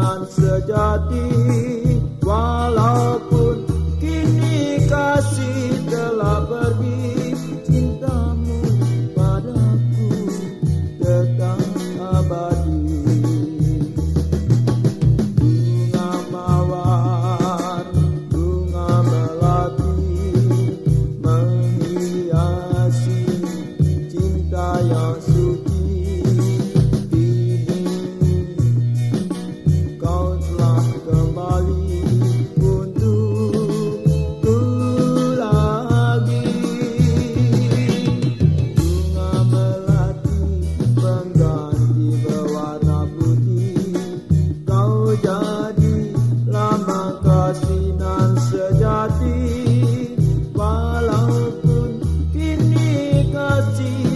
dengan sejati Walaupun kini kasih telah pergi Cintamu padaku tetap abadi. Bunga mawar, bunga melati Menghiasi cinta yang empty.